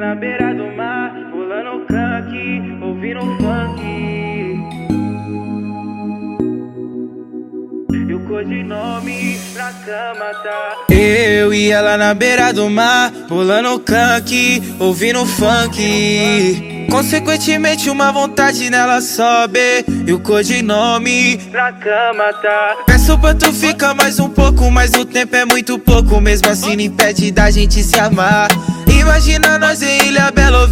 na beira do mar, pulando canque, ouvindo funk. E o codinome pra cama tá. Eu e ela na beira do mar, pulando canque, ouvindo funk. Consequentemente, uma vontade nela sobe. E o codinome pra cama tá. Peço pra tu ficar mais um pouco, mas o tempo é muito pouco. Mesmo assim, não impede da gente se amar. Imagina nós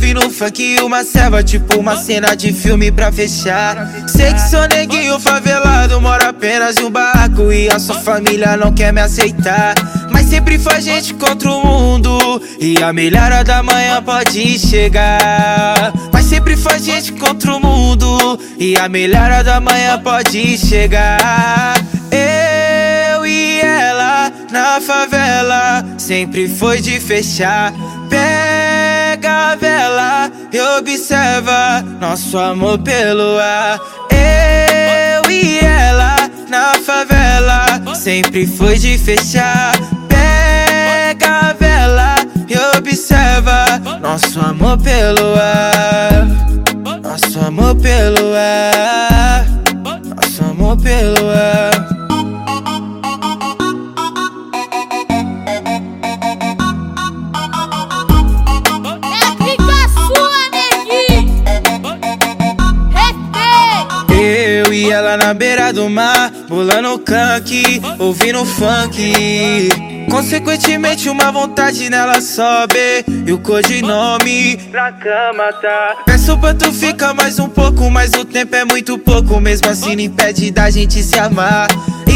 Bela ouvindo funk uma serva, tipo uma cena de filme pra fechar. Sei que sou neguinho favelado, moro apenas em um barraco e a sua família não quer me aceitar. Mas sempre foi gente contra o mundo e a melhora da manhã pode chegar. Mas sempre foi gente contra o mundo e a melhora da manhã pode chegar. Eu e ela na favela sempre foi de fechar. Pega a vela e observa nosso amor pelo ar. Eu e ela na favela sempre foi de fechar. Pega a vela e observa nosso amor pelo ar. Beira do mar, pulando canque, ouvindo funk. Consequentemente, uma vontade nela sobe. E o codinome Pra cama tá. Peço pra tu ficar mais um pouco, mas o tempo é muito pouco. Mesmo assim, não impede da gente se amar.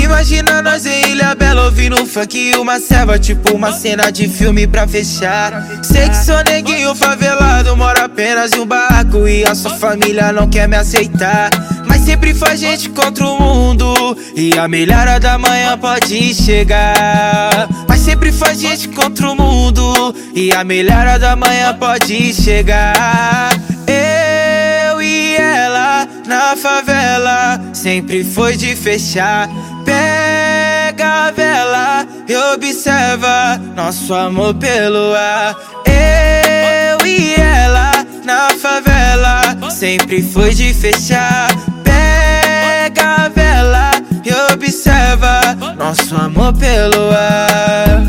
Imagina nós em Ilha Bela ouvindo funk e uma serva, tipo uma cena de filme pra fechar. Sei que sou neguinho favelado, moro apenas em um barraco e a sua família não quer me aceitar. Sempre foi gente contra o mundo e a melhora da manhã pode chegar. Mas sempre foi gente contra o mundo e a melhora da manhã pode chegar. Eu e ela na favela sempre foi de fechar. Pega a vela e observa nosso amor pelo ar. Eu e ela na favela sempre foi de fechar. Nosso amor pelo ar.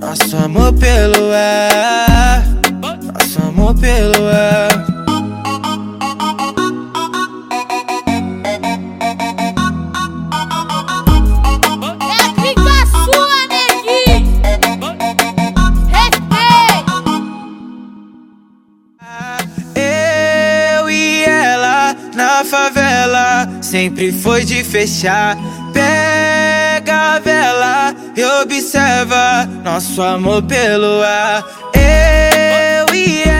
Nosso amor pelo ar. Nosso amor pelo ar. É fica sua, neguinho. Respeito. Eu e ela na favela sempre foi de fechar. Pega a vela e observa nosso amor pelo ar. Eu e ela